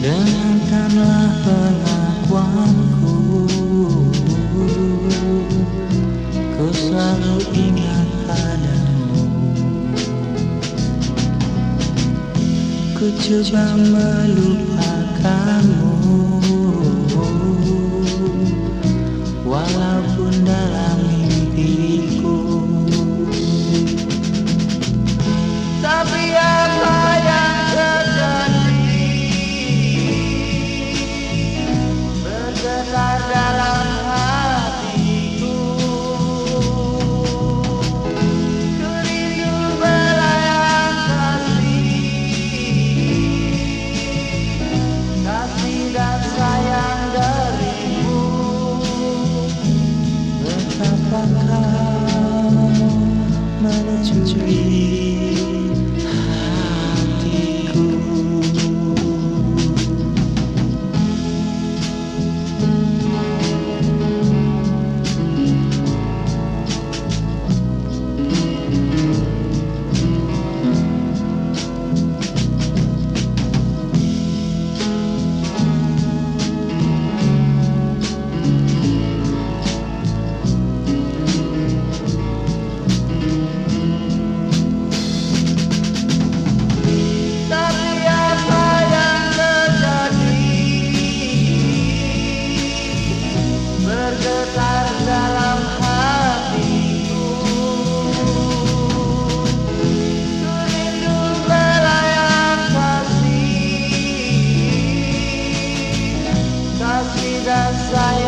Dengarkanlah pengakuanku. Ku selalu ingat padamu. Ku coba melupakanmu. Walaupun dalam right.